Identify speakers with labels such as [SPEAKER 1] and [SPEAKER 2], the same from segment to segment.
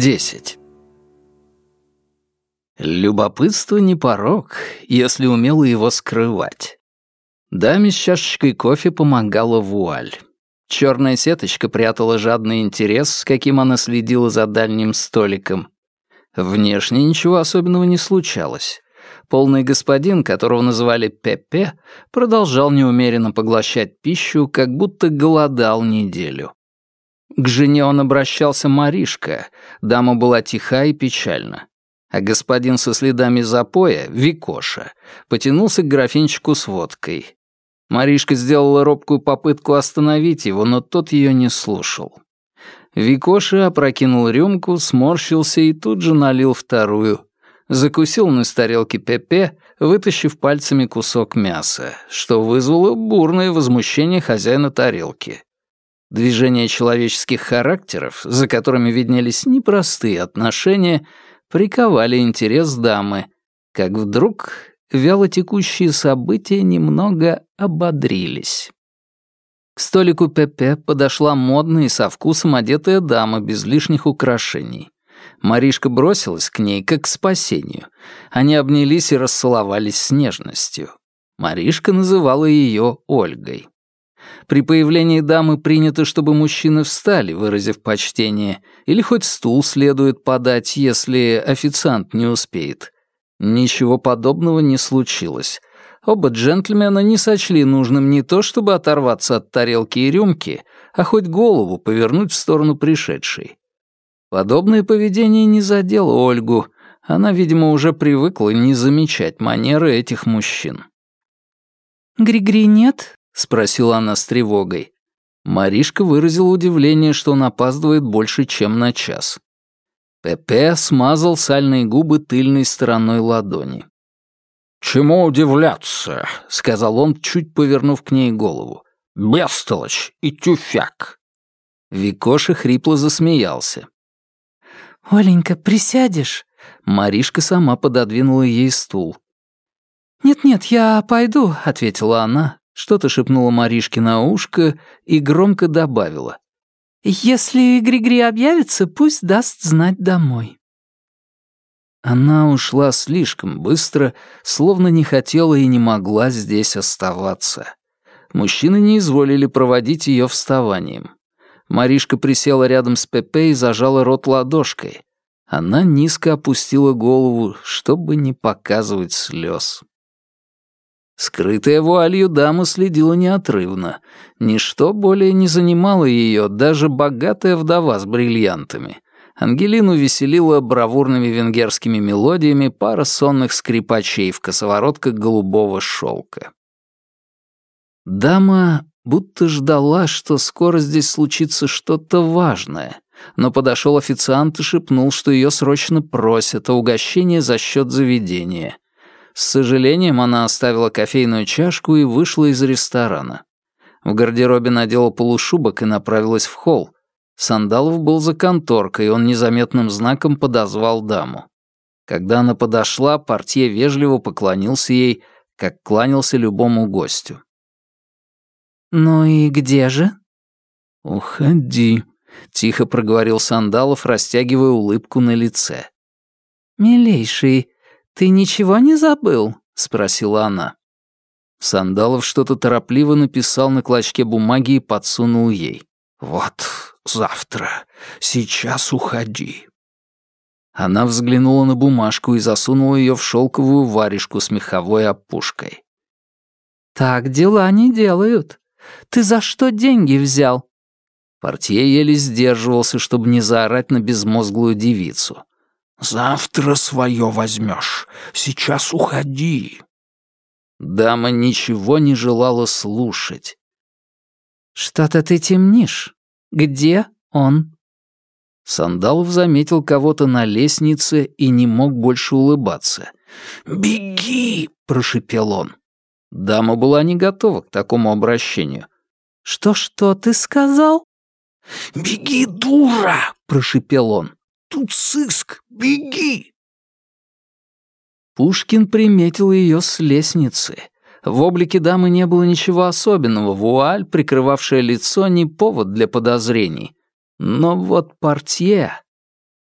[SPEAKER 1] 10. Любопытство не порог, если умело его скрывать. Даме с чашечкой кофе помогала вуаль. Черная сеточка прятала жадный интерес, с каким она следила за дальним столиком. Внешне ничего особенного не случалось. Полный господин, которого называли Пепе, продолжал неумеренно поглощать пищу, как будто голодал неделю. К жене он обращался Маришка, дама была тиха и печальна. А господин со следами запоя, Викоша, потянулся к графинчику с водкой. Маришка сделала робкую попытку остановить его, но тот ее не слушал. Викоша опрокинул рюмку, сморщился и тут же налил вторую. Закусил на тарелке Пепе, вытащив пальцами кусок мяса, что вызвало бурное возмущение хозяина тарелки. Движения человеческих характеров, за которыми виднелись непростые отношения, приковали интерес дамы, как вдруг вялотекущие события немного ободрились. К столику Пепе подошла модная и со вкусом одетая дама без лишних украшений. Маришка бросилась к ней, как к спасению. Они обнялись и расцеловались с нежностью. Маришка называла ее Ольгой. При появлении дамы принято, чтобы мужчины встали, выразив почтение, или хоть стул следует подать, если официант не успеет. Ничего подобного не случилось. Оба джентльмена не сочли нужным не то, чтобы оторваться от тарелки и рюмки, а хоть голову повернуть в сторону пришедшей. Подобное поведение не задело Ольгу. Она, видимо, уже привыкла не замечать манеры этих мужчин.
[SPEAKER 2] «Григри нет?»
[SPEAKER 1] — спросила она с тревогой. Маришка выразила удивление, что он опаздывает больше, чем на час. Пепе смазал сальные губы тыльной стороной ладони. «Чему удивляться?» — сказал он, чуть повернув к ней голову. «Бестолочь и тюфяк!» Викоша хрипло засмеялся.
[SPEAKER 2] «Оленька, присядешь?»
[SPEAKER 1] Маришка сама пододвинула ей стул.
[SPEAKER 2] «Нет-нет, я пойду», —
[SPEAKER 1] ответила она, что-то шепнула Маришке на ушко и громко добавила.
[SPEAKER 2] «Если Григри объявится, пусть даст знать домой».
[SPEAKER 1] Она ушла слишком быстро, словно не хотела и не могла здесь оставаться. Мужчины не изволили проводить ее вставанием. Маришка присела рядом с Пепе и зажала рот ладошкой. Она низко опустила голову, чтобы не показывать слез. Скрытая вуалью дама следила неотрывно. Ничто более не занимало ее, даже богатая вдова с бриллиантами. Ангелину веселила бравурными венгерскими мелодиями пара сонных скрипачей в косоворотках голубого шелка. Дама будто ждала, что скоро здесь случится что-то важное, но подошел официант и шепнул, что ее срочно просят, а угощение за счет заведения — с сожалением она оставила кофейную чашку и вышла из ресторана. В гардеробе надела полушубок и направилась в холл. Сандалов был за конторкой, и он незаметным знаком подозвал даму. Когда она подошла, портье вежливо поклонился ей, как кланялся любому гостю.
[SPEAKER 2] «Ну и где же?»
[SPEAKER 1] «Уходи», — тихо проговорил Сандалов, растягивая улыбку на лице.
[SPEAKER 2] «Милейший, «Ты ничего не забыл?» — спросила она.
[SPEAKER 1] Сандалов что-то торопливо написал на клочке бумаги и подсунул ей. «Вот, завтра. Сейчас уходи». Она взглянула на бумажку и засунула ее в шелковую варежку с меховой опушкой.
[SPEAKER 2] «Так дела не делают. Ты за что деньги взял?»
[SPEAKER 1] Портье еле сдерживался, чтобы не заорать на безмозглую девицу. «Завтра свое возьмешь. Сейчас уходи». Дама ничего не желала слушать.
[SPEAKER 2] «Что-то ты темнишь. Где он?»
[SPEAKER 1] Сандалов заметил кого-то на лестнице и не мог больше улыбаться. «Беги!» — прошипел он. Дама была не готова к такому обращению.
[SPEAKER 2] «Что-что ты сказал?»
[SPEAKER 1] «Беги, дура!» — прошипел он. Тут сыск! Беги!» Пушкин приметил ее с лестницы. В облике дамы не было ничего особенного, вуаль, прикрывавшая лицо, не повод для подозрений. Но вот портье...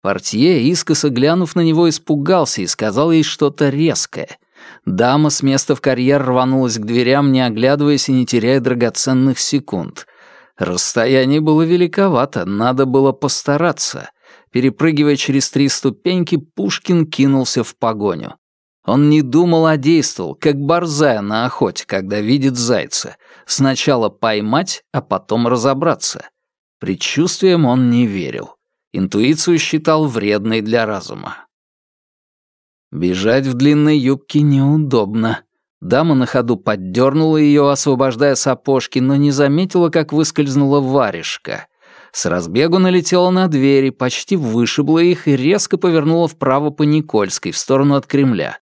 [SPEAKER 1] Портье, искоса глянув на него, испугался и сказал ей что-то резкое. Дама с места в карьер рванулась к дверям, не оглядываясь и не теряя драгоценных секунд. Расстояние было великовато, надо было постараться. Перепрыгивая через три ступеньки, Пушкин кинулся в погоню. Он не думал, а действовал, как борзая на охоте, когда видит зайца. Сначала поймать, а потом разобраться. Предчувствием он не верил. Интуицию считал вредной для разума. Бежать в длинной юбке неудобно. Дама на ходу поддернула ее, освобождая сапожки, но не заметила, как выскользнула варежка. С разбегу налетела на двери, почти вышибла их и резко повернула вправо по Никольской, в сторону от Кремля.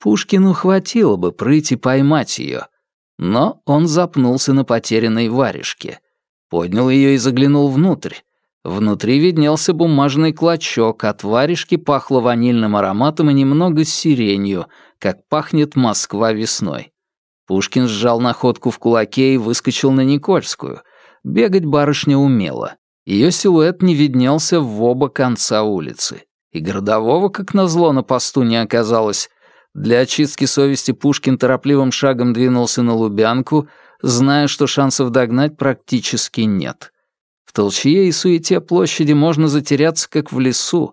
[SPEAKER 1] Пушкину хватило бы прыть и поймать ее, но он запнулся на потерянной варежке. Поднял ее и заглянул внутрь. Внутри виднелся бумажный клочок, от варежки пахло ванильным ароматом и немного сиренью, как пахнет Москва весной. Пушкин сжал находку в кулаке и выскочил на Никольскую. Бегать барышня умела. Ее силуэт не виднелся в оба конца улицы. И городового, как назло, на посту не оказалось. Для очистки совести Пушкин торопливым шагом двинулся на Лубянку, зная, что шансов догнать практически нет. В толчье и суете площади можно затеряться, как в лесу.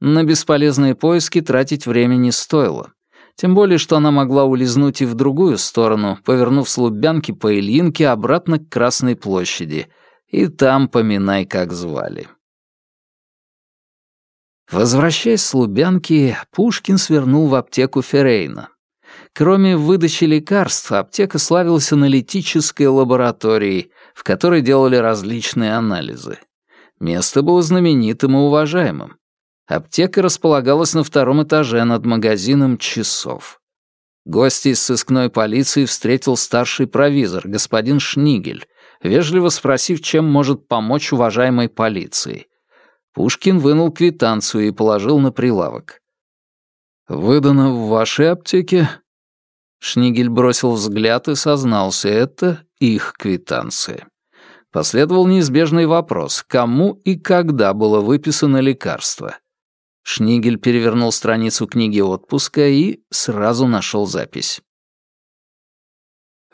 [SPEAKER 1] На бесполезные поиски тратить время не стоило. Тем более, что она могла улизнуть и в другую сторону, повернув с Лубянки по Ильинке обратно к Красной площади. И там поминай, как звали. Возвращаясь с Лубянки, Пушкин свернул в аптеку Феррейна. Кроме выдачи лекарств, аптека славилась аналитической лабораторией, в которой делали различные анализы. Место было знаменитым и уважаемым. Аптека располагалась на втором этаже над магазином часов. Гости из сыскной полиции встретил старший провизор, господин Шнигель, вежливо спросив, чем может помочь уважаемой полиции. Пушкин вынул квитанцию и положил на прилавок. «Выдано в вашей аптеке?» Шнигель бросил взгляд и сознался, это их квитанция. Последовал неизбежный вопрос, кому и когда было выписано лекарство. Шнигель перевернул страницу книги отпуска и сразу нашел запись.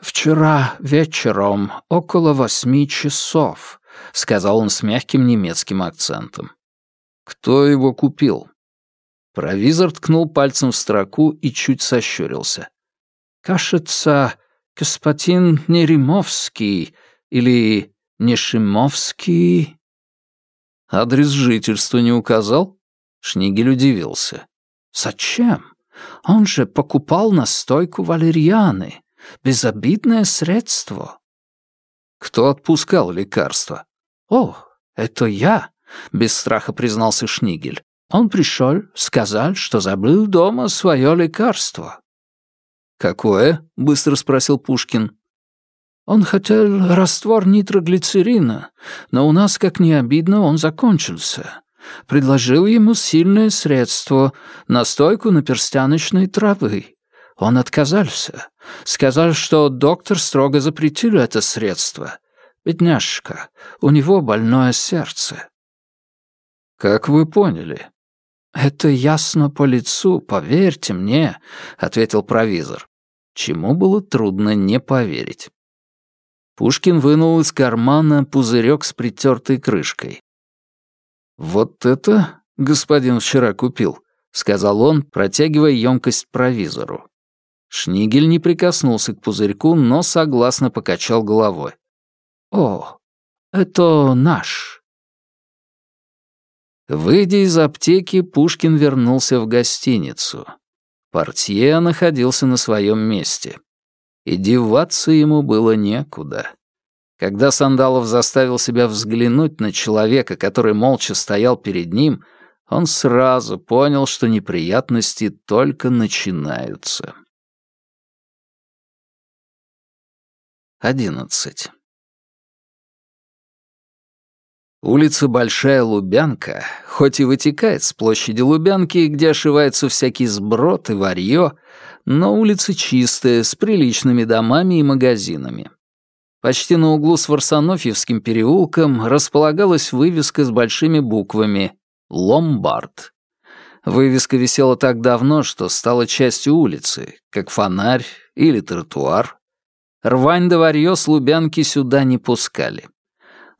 [SPEAKER 1] «Вчера вечером, около восьми часов», — сказал он с мягким немецким акцентом. «Кто его купил?» Провизор ткнул пальцем в строку и чуть сощурился. «Кажется, господин Неримовский или Нешимовский...» «Адрес жительства не указал?» Шнигель удивился. «Зачем? Он же покупал настойку валерьяны. Безобидное средство». «Кто отпускал лекарства?» «О, это я», — без страха признался Шнигель. «Он пришел, сказал, что забыл дома свое лекарство». «Какое?» — быстро спросил Пушкин. «Он хотел раствор нитроглицерина, но у нас, как не обидно, он закончился. Предложил ему сильное средство, настойку на перстяночной травы. Он отказался. Сказал, что доктор строго запретил это средство. Бедняжка, у него больное сердце. «Как вы поняли?» «Это ясно по лицу, поверьте мне», — ответил провизор чему было трудно не поверить. Пушкин вынул из кармана пузырек с притертой крышкой. «Вот это господин вчера купил», — сказал он, протягивая емкость провизору. Шнигель не прикоснулся к пузырьку, но согласно покачал головой. «О, это наш». Выйдя из аптеки, Пушкин вернулся в гостиницу. Портье находился на своем месте. И деваться ему было некуда. Когда Сандалов заставил себя взглянуть на человека, который молча стоял перед ним, он сразу понял, что неприятности только начинаются. Одиннадцать. Улица Большая Лубянка, хоть и вытекает с площади Лубянки, где ошивается всякий сброд и варьё, но улица чистая, с приличными домами и магазинами. Почти на углу с Варсонофьевским переулком располагалась вывеска с большими буквами «Ломбард». Вывеска висела так давно, что стала частью улицы, как фонарь или тротуар. Рвань да варьё с Лубянки сюда не пускали.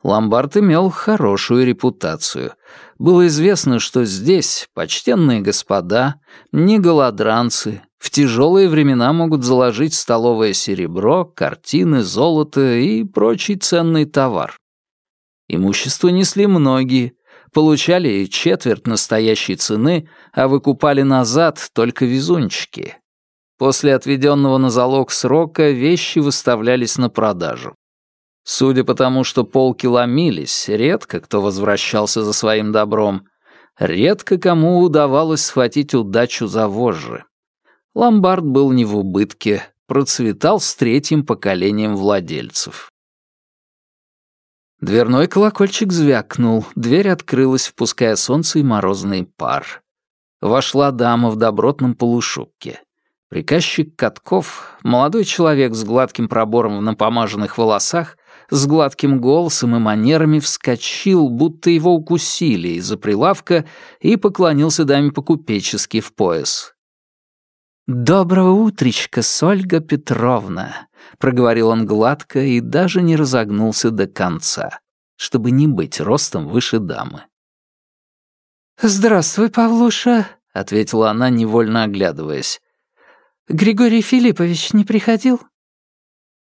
[SPEAKER 1] Ломбард имел хорошую репутацию. Было известно, что здесь почтенные господа, не голодранцы, в тяжелые времена могут заложить столовое серебро, картины, золото и прочий ценный товар. Имущество несли многие, получали четверть настоящей цены, а выкупали назад только везунчики. После отведенного на залог срока вещи выставлялись на продажу. Судя по тому, что полки ломились, редко кто возвращался за своим добром. Редко кому удавалось схватить удачу за вожжи. Ломбард был не в убытке, процветал с третьим поколением владельцев. Дверной колокольчик звякнул, дверь открылась, впуская солнце и морозный пар. Вошла дама в добротном полушубке. Приказчик Катков, молодой человек с гладким пробором в напомаженных волосах, с гладким голосом и манерами вскочил, будто его укусили из-за прилавка, и поклонился даме по-купечески в пояс. «Доброго утречка, Сольга Петровна», — проговорил он гладко и даже не разогнулся до конца, чтобы не быть ростом выше дамы.
[SPEAKER 2] «Здравствуй, Павлуша», — ответила она, невольно оглядываясь. «Григорий Филиппович не приходил?»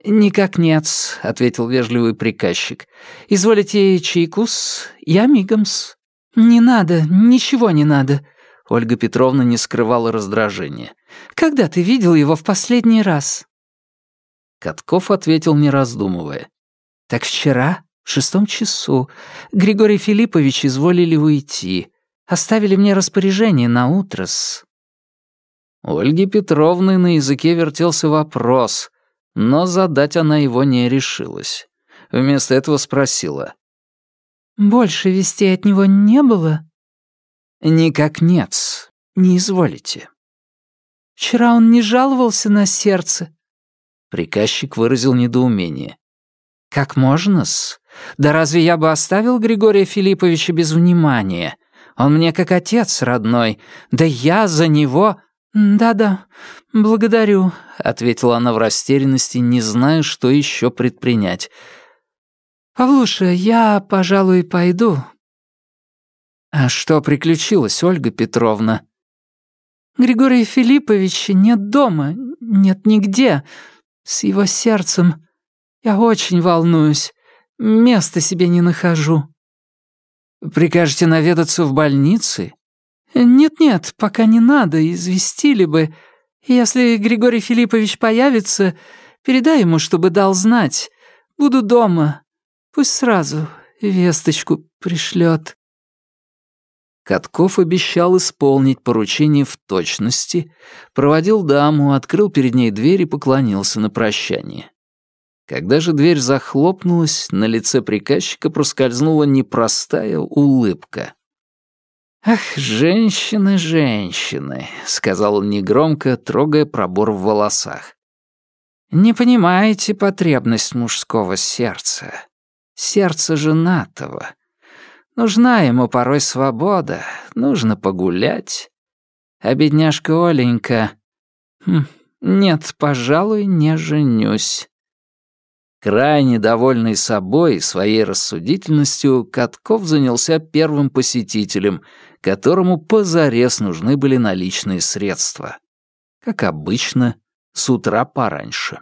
[SPEAKER 2] «Никак нет», — ответил вежливый приказчик. «Изволите чайкус? Я мигомс». «Не надо, ничего не надо», — Ольга Петровна не скрывала раздражения. «Когда ты видел его в последний раз?»
[SPEAKER 1] Катков ответил, не раздумывая.
[SPEAKER 2] «Так вчера, в шестом часу, Григорий Филиппович изволили уйти. Оставили мне распоряжение на утро-с».
[SPEAKER 1] Ольги Петровны на языке вертелся вопрос, но задать она его не решилась. Вместо этого спросила.
[SPEAKER 2] «Больше вестей от него не было?»
[SPEAKER 1] «Никак нет. Не изволите».
[SPEAKER 2] «Вчера он не жаловался на сердце?»
[SPEAKER 1] Приказчик выразил недоумение.
[SPEAKER 2] «Как можно-с? Да разве я бы оставил Григория Филипповича без внимания? Он мне как отец родной. Да я за него...» «Да-да, благодарю», — ответила она в растерянности, не зная, что еще предпринять. «Павлуша, я, пожалуй, пойду».
[SPEAKER 1] «А что приключилось, Ольга Петровна?»
[SPEAKER 2] «Григория Филипповича нет дома, нет нигде. С его сердцем. Я очень волнуюсь. Места себе не нахожу».
[SPEAKER 1] «Прикажете наведаться в больнице?»
[SPEAKER 2] «Нет-нет, пока не надо, известили бы. Если Григорий Филиппович появится, передай ему, чтобы дал знать. Буду дома. Пусть сразу весточку пришлет».
[SPEAKER 1] Катков обещал исполнить поручение в точности, проводил даму, открыл перед ней дверь и поклонился на прощание. Когда же дверь захлопнулась, на лице приказчика проскользнула непростая улыбка. «Ах, женщины, женщины», — сказал он негромко, трогая пробор в волосах. «Не понимаете потребность мужского сердца, сердца женатого. Нужна ему порой свобода, нужно погулять. А бедняжка Оленька... Хм, нет, пожалуй, не женюсь». Крайне довольный собой и своей рассудительностью, Катков занялся первым посетителем, которому позарез нужны были наличные средства. Как обычно, с утра пораньше.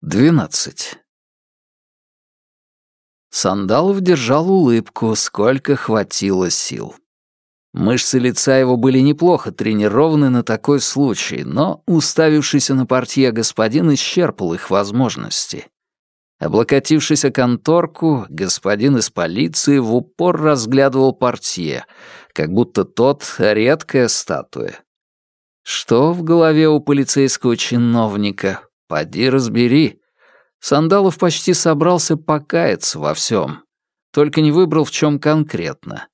[SPEAKER 1] 12. Сандалов держал улыбку, сколько хватило сил. Мышцы лица его были неплохо тренированы на такой случай, но уставившийся на портье господин исчерпал их возможности. Облокотившись о конторку, господин из полиции в упор разглядывал портье, как будто тот — редкая статуя. Что в голове у полицейского чиновника? Поди разбери. Сандалов почти собрался покаяться во всем, только не выбрал в чем конкретно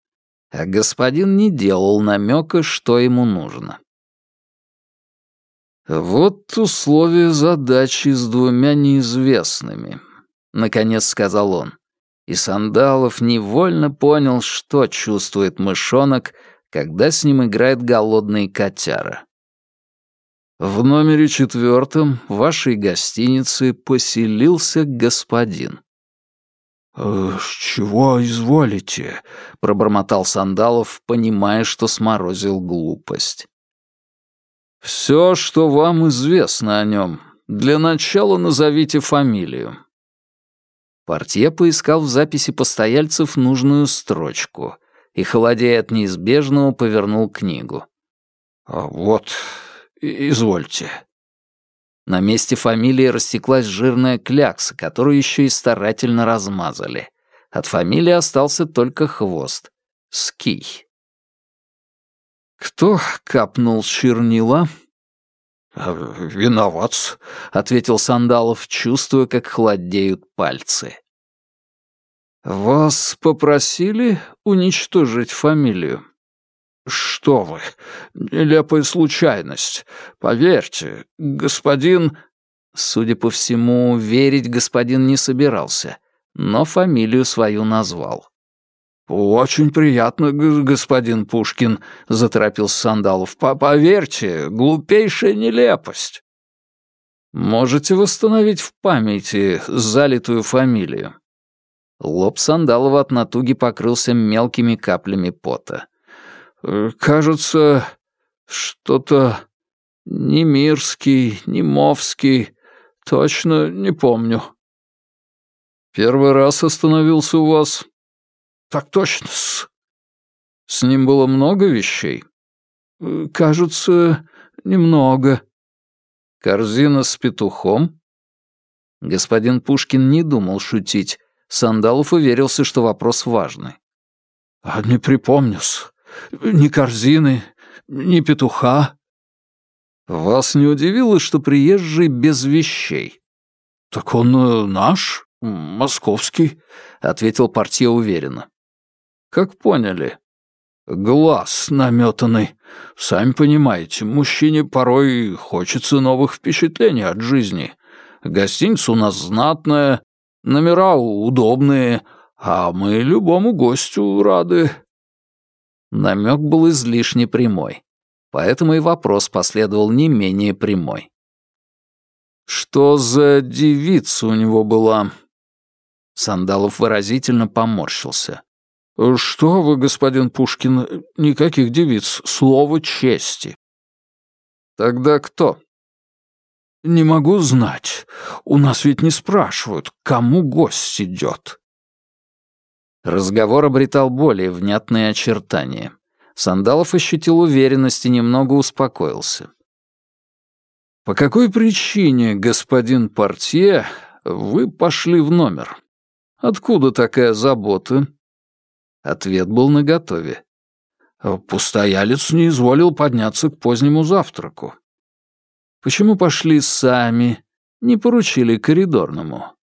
[SPEAKER 1] а господин не делал намека, что ему нужно. «Вот условия задачи с двумя неизвестными», — наконец сказал он. и Сандалов невольно понял, что чувствует мышонок, когда с ним играет голодный котяра. В номере четвертом вашей гостиницы поселился господин.
[SPEAKER 3] «Э, «С чего изволите?» — пробормотал Сандалов, понимая, что сморозил глупость.
[SPEAKER 1] «Все, что вам известно о нем. Для начала назовите фамилию».
[SPEAKER 2] Портье поискал в записи постояльцев нужную строчку и, холодея от неизбежного, повернул книгу.
[SPEAKER 3] «А «Вот, извольте».
[SPEAKER 2] На месте фамилии растеклась жирная клякса, которую еще и старательно размазали. От фамилии остался только хвост. Ский.
[SPEAKER 1] «Кто капнул чернила?»
[SPEAKER 3] «А, «Виноват», —
[SPEAKER 2] ответил Сандалов, чувствуя, как холодеют пальцы.
[SPEAKER 1] «Вас попросили уничтожить фамилию?»
[SPEAKER 3] «Что вы! Нелепая случайность. Поверьте, господин...»
[SPEAKER 2] Судя по всему, верить господин не собирался, но фамилию свою назвал.
[SPEAKER 3] «Очень приятно, господин Пушкин», — заторопился Сандалов. «Поверьте, глупейшая нелепость».
[SPEAKER 1] «Можете восстановить в памяти залитую фамилию?»
[SPEAKER 2] Лоб Сандалова от натуги покрылся мелкими каплями пота.
[SPEAKER 3] «Э, «Кажется, что-то Немирский, Немовский, точно не помню».
[SPEAKER 1] «Первый раз остановился у вас?»
[SPEAKER 3] «Так точно-с».
[SPEAKER 1] «С ним было много вещей?»
[SPEAKER 3] «Э, «Кажется, немного».
[SPEAKER 1] «Корзина с петухом?»
[SPEAKER 2] Господин Пушкин не думал шутить. Сандалов уверился, что вопрос важный.
[SPEAKER 3] «А не припомню-с. Ни корзины, ни петуха».
[SPEAKER 1] «Вас не удивило, что приезжий без вещей?»
[SPEAKER 3] «Так он э, наш, московский», — ответил портье уверенно.
[SPEAKER 1] «Как поняли?»
[SPEAKER 3] «Глаз наметанный. Сами понимаете, мужчине порой хочется новых впечатлений от жизни. Гостиница у нас знатная, номера удобные, а мы любому гостю рады».
[SPEAKER 2] Намек был излишне прямой, поэтому и вопрос последовал не менее прямой.
[SPEAKER 1] «Что за девица у него была?»
[SPEAKER 2] Сандалов выразительно поморщился.
[SPEAKER 3] «Что вы, господин Пушкин, никаких девиц, слово чести».
[SPEAKER 1] «Тогда кто?»
[SPEAKER 3] «Не могу знать. У нас ведь не спрашивают, кому гость идет».
[SPEAKER 2] Разговор обретал более внятные очертания. Сандалов ощутил уверенность и немного успокоился.
[SPEAKER 1] «По какой причине, господин портье, вы пошли в номер? Откуда такая забота?»
[SPEAKER 2] Ответ был наготове.
[SPEAKER 3] Постоялец не изволил подняться к позднему завтраку.
[SPEAKER 1] Почему пошли сами, не поручили коридорному?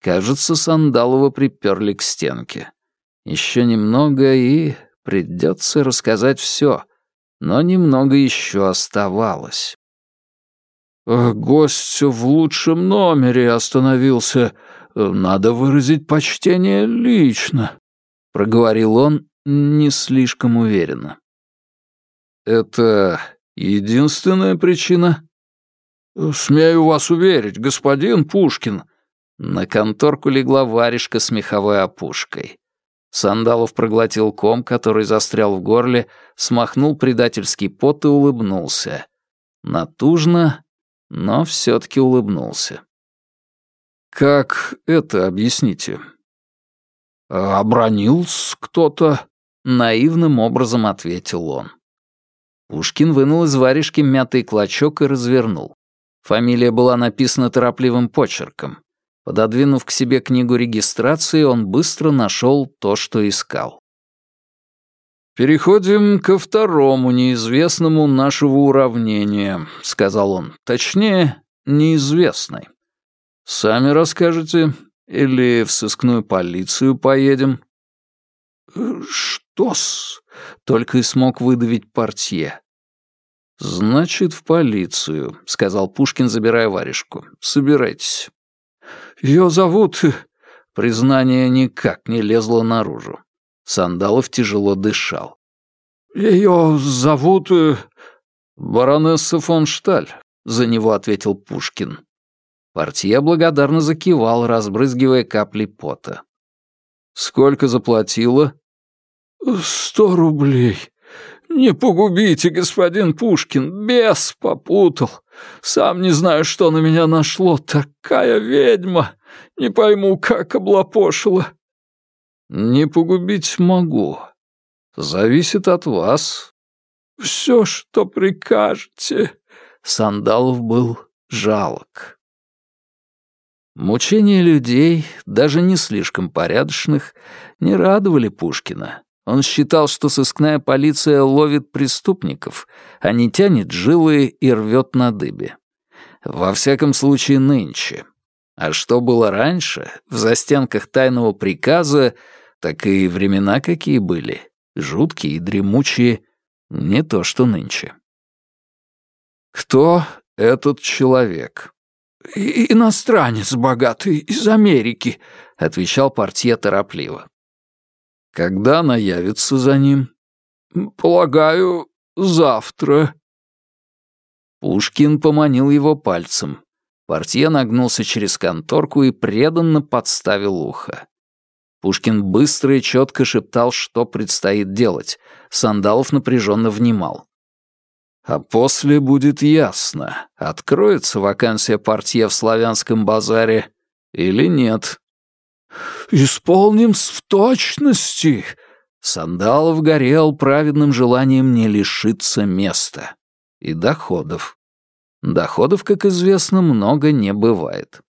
[SPEAKER 2] Кажется, Сандалова приперли к стенке. Еще немного, и придется рассказать все, но немного еще оставалось.
[SPEAKER 3] «Гость в лучшем номере остановился. Надо выразить почтение лично», —
[SPEAKER 2] проговорил он не слишком уверенно.
[SPEAKER 1] «Это единственная причина?»
[SPEAKER 3] «Смею вас уверить, господин Пушкин».
[SPEAKER 2] На конторку легла варежка с меховой опушкой. Сандалов проглотил ком, который застрял в горле, смахнул предательский пот и улыбнулся. Натужно, но все-таки улыбнулся.
[SPEAKER 1] «Как это объясните?»
[SPEAKER 3] «Обронился кто-то?»
[SPEAKER 2] — наивным образом ответил он. Пушкин вынул из варежки мятый клочок и развернул. Фамилия была написана торопливым почерком. Пододвинув к себе книгу регистрации, он быстро нашел то, что искал.
[SPEAKER 1] «Переходим ко второму неизвестному нашего уравнения», — сказал он. «Точнее, неизвестной. Сами расскажете или в сыскную полицию поедем?»
[SPEAKER 3] «Что-с?»
[SPEAKER 1] — только и смог выдавить портье. «Значит, в полицию», — сказал Пушкин, забирая варежку. «Собирайтесь».
[SPEAKER 3] «Ее зовут
[SPEAKER 1] Признание никак не лезло наружу. Сандалов тяжело дышал.
[SPEAKER 3] «Ее зовут...» э,
[SPEAKER 1] «Баронесса фон Шталь», — за него ответил Пушкин. Портье благодарно закивал, разбрызгивая капли пота. «Сколько заплатила?»
[SPEAKER 3] «Сто рублей. Не погубите, господин Пушкин, бес попутал. Сам не знаю, что на меня нашло. Такая ведьма. Не пойму, как облапошила».
[SPEAKER 1] «Не погубить могу. Зависит от вас».
[SPEAKER 3] «Все, что прикажете».
[SPEAKER 1] Сандалов был жалок. Мучения людей, даже не слишком порядочных, не радовали Пушкина. Он считал, что сыскная полиция ловит преступников, а не тянет жилы и рвет на дыбе. Во всяком случае, нынче. А что было раньше, в застенках тайного приказа, так и времена какие были, жуткие и дремучие, не то что нынче. Кто этот человек?
[SPEAKER 3] «Иностранец богатый, из Америки», — отвечал портье торопливо.
[SPEAKER 1] «Когда она явится за ним?»
[SPEAKER 3] «Полагаю, завтра».
[SPEAKER 1] Пушкин поманил его пальцем. Портье нагнулся через конторку и преданно подставил ухо. Пушкин быстро и четко шептал, что предстоит делать. Сандалов напряженно внимал. А после будет ясно, откроется вакансия портье в славянском базаре или нет.
[SPEAKER 3] «Исполним в точности!»
[SPEAKER 1] Сандалов горел праведным желанием не лишиться места. И доходов. Доходов, как известно, много не бывает.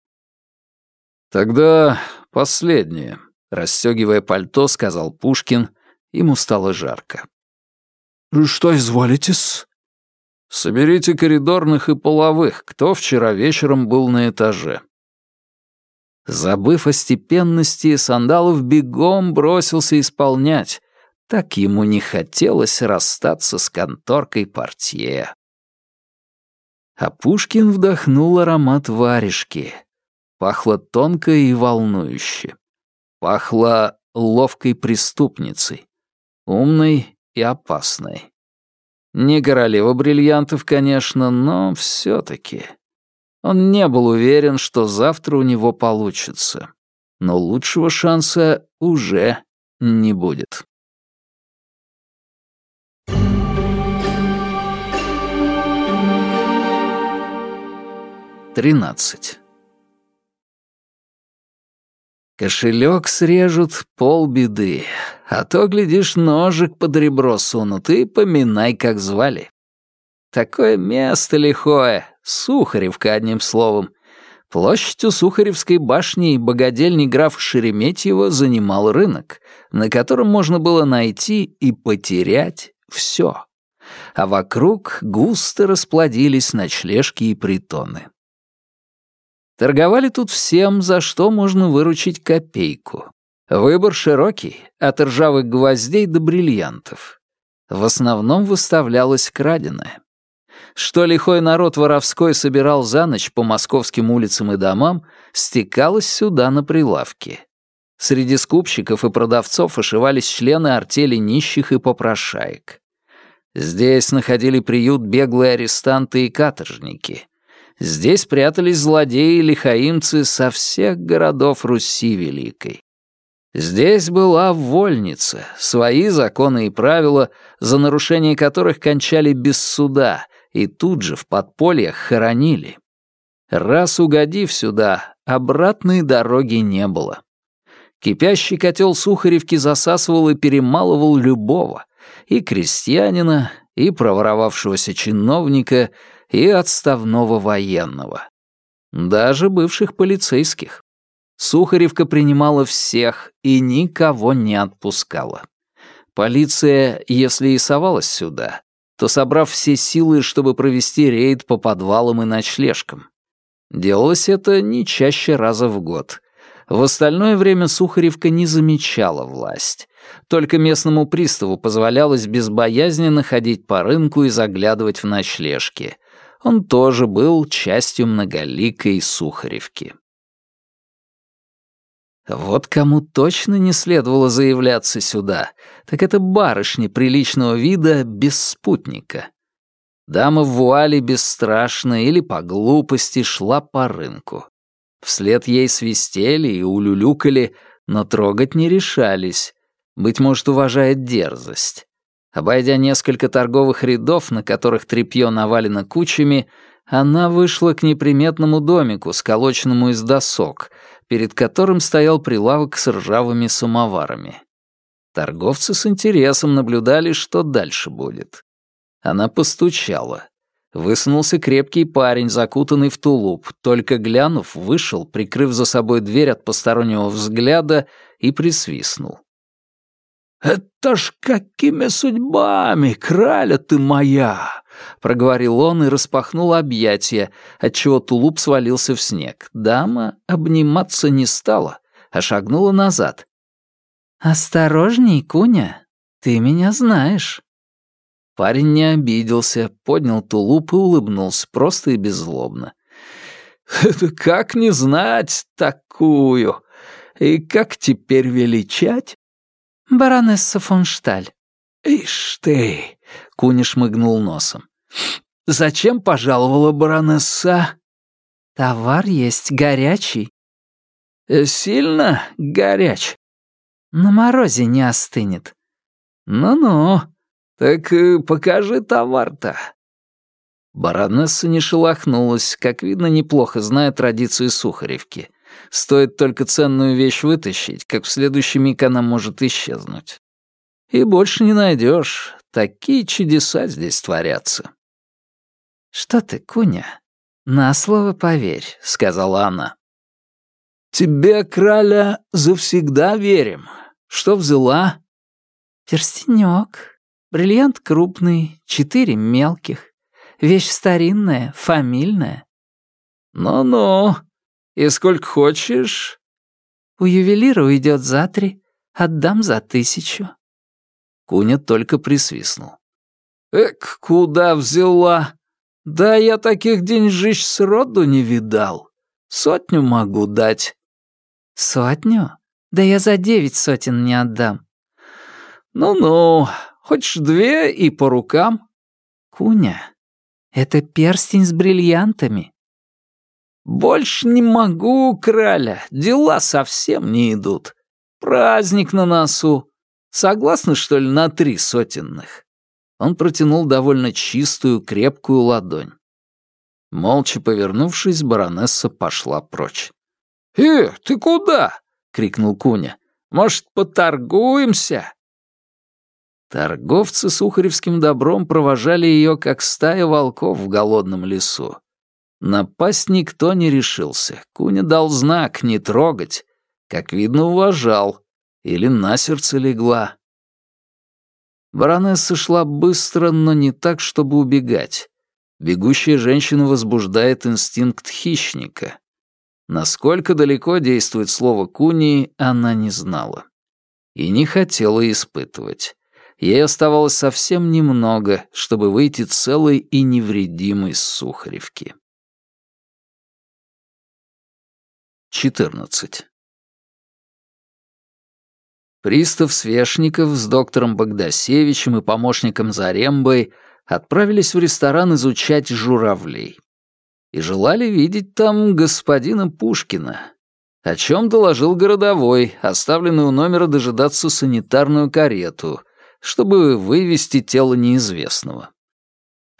[SPEAKER 1] «Тогда последнее», — расстегивая пальто, сказал Пушкин. Ему стало жарко.
[SPEAKER 3] «Что изволитесь?»
[SPEAKER 1] Соберите коридорных и половых, кто вчера вечером был на этаже». Забыв о степенности, Сандалов бегом бросился исполнять. Так ему не хотелось расстаться с конторкой портье. А Пушкин вдохнул аромат варежки. Пахло тонко и волнующе. Пахло ловкой преступницей, умной и опасной. Не королева бриллиантов, конечно, но все-таки. Он не был уверен, что завтра у него получится. Но лучшего шанса уже не будет. Тринадцать. Кошелек срежут полбеды, а то, глядишь, ножик под ребро сунут и поминай, как звали. Такое место лихое, Сухаревка, одним словом. Площадь у Сухаревской башни и богадельни графа Шереметьева занимал рынок, на котором можно было найти и потерять все. А вокруг густо расплодились ночлежки и притоны. Торговали тут всем, за что можно выручить копейку. Выбор широкий, от ржавых гвоздей до бриллиантов. В основном выставлялось краденое. Что лихой народ воровской собирал за ночь по московским улицам и домам, стекалось сюда на прилавки. Среди скупщиков и продавцов ошивались члены артели нищих и попрошаек. Здесь находили приют беглые арестанты и каторжники. Здесь прятались злодеи и лихаимцы со всех городов Руси Великой. Здесь была вольница, свои законы и правила, за нарушение которых кончали без суда и тут же в подпольях хоронили. Раз угодив сюда, обратной дороги не было. Кипящий котел Сухаревки засасывал и перемалывал любого, и крестьянина, и проворовавшегося чиновника, и отставного военного. Даже бывших полицейских. Сухаревка принимала всех и никого не отпускала. Полиция, если и совалась сюда, то собрав все силы, чтобы провести рейд по подвалам и ночлежкам. Делалось это не чаще раза в год. В остальное время Сухаревка не замечала власть. Только местному приставу позволялось безбоязненно ходить по рынку и заглядывать в ночлежки. Он тоже был частью многоликой Сухаревки. Вот кому точно не следовало заявляться сюда, так это барышни приличного вида без спутника. Дама в вуале бесстрашно или по глупости шла по рынку. Вслед ей свистели и улюлюкали, но трогать не решались. Быть может, уважает дерзость. Обойдя несколько торговых рядов, на которых тряпье навалено кучами, она вышла к неприметному домику, сколоченному из досок, перед которым стоял прилавок с ржавыми самоварами. Торговцы с интересом наблюдали, что дальше будет. Она постучала. Высунулся крепкий парень, закутанный в тулуп, только глянув, вышел, прикрыв за собой дверь от постороннего взгляда, и присвистнул. «Это ж какими судьбами, краля ты моя!» — проговорил он и распахнул объятия, отчего тулуп свалился в снег. Дама обниматься не стала, а шагнула назад.
[SPEAKER 2] «Осторожней, Куня, ты меня знаешь».
[SPEAKER 1] Парень не обиделся, поднял тулуп и улыбнулся просто и беззлобно. «Это как не знать такую? И как теперь величать?»
[SPEAKER 2] «Баронесса фон Шталь».
[SPEAKER 1] «Ишь ты!» — Куни шмыгнул носом. «Зачем пожаловала баронесса?»
[SPEAKER 2] «Товар есть горячий».
[SPEAKER 1] Э, «Сильно горяч?»
[SPEAKER 2] «На морозе не остынет».
[SPEAKER 1] «Ну-ну, так э, покажи товар-то». Баронесса не шелохнулась, как видно, неплохо зная традиции Сухаревки — Стоит только ценную вещь вытащить, как в следующий миг она может исчезнуть. И больше не найдешь. Такие чудеса здесь творятся.
[SPEAKER 2] «Что ты, Куня? На слово поверь», — сказала она.
[SPEAKER 1] «Тебе, краля, завсегда верим. Что взяла?»
[SPEAKER 2] «Перстенек. Бриллиант крупный, четыре мелких. Вещь старинная, фамильная».
[SPEAKER 1] «Ну-ну, и сколько хочешь?»
[SPEAKER 2] «У ювелира уйдет за три, отдам за тысячу».
[SPEAKER 1] Куня только присвистнул. «Эк, куда взяла? Да я таких деньжищ сроду не видал. Сотню могу дать».
[SPEAKER 2] «Сотню? Да я за девять сотен не отдам».
[SPEAKER 1] «Ну-ну, хочешь две и по рукам?»
[SPEAKER 2] «Куня, это перстень с бриллиантами.
[SPEAKER 1] «Больше не могу, краля, дела совсем не идут. Праздник на носу. Согласны, что ли, на три сотенных?» Он протянул довольно чистую, крепкую ладонь. Молча повернувшись, баронесса пошла прочь. «Э, ты куда?» — крикнул Куня. «Может, поторгуемся?» Торговцы сухаревским добром провожали ее, как стая волков в голодном лесу. Напасть никто не решился. Куня дал знак не трогать. Как видно, уважал. Или на сердце легла. Баронесса шла быстро, но не так, чтобы убегать. Бегущая женщина возбуждает инстинкт хищника. Насколько далеко действует слово «куни», она не знала. И не хотела испытывать. Ей оставалось совсем немного, чтобы выйти целой и невредимой с Сухаревки. 14. Пристав Свешников с доктором Богдасевичем и помощником Зарембой отправились в ресторан изучать журавлей. И желали видеть там господина Пушкина, о чем доложил городовой, оставленный у номера дожидаться санитарную карету, чтобы вывести тело неизвестного.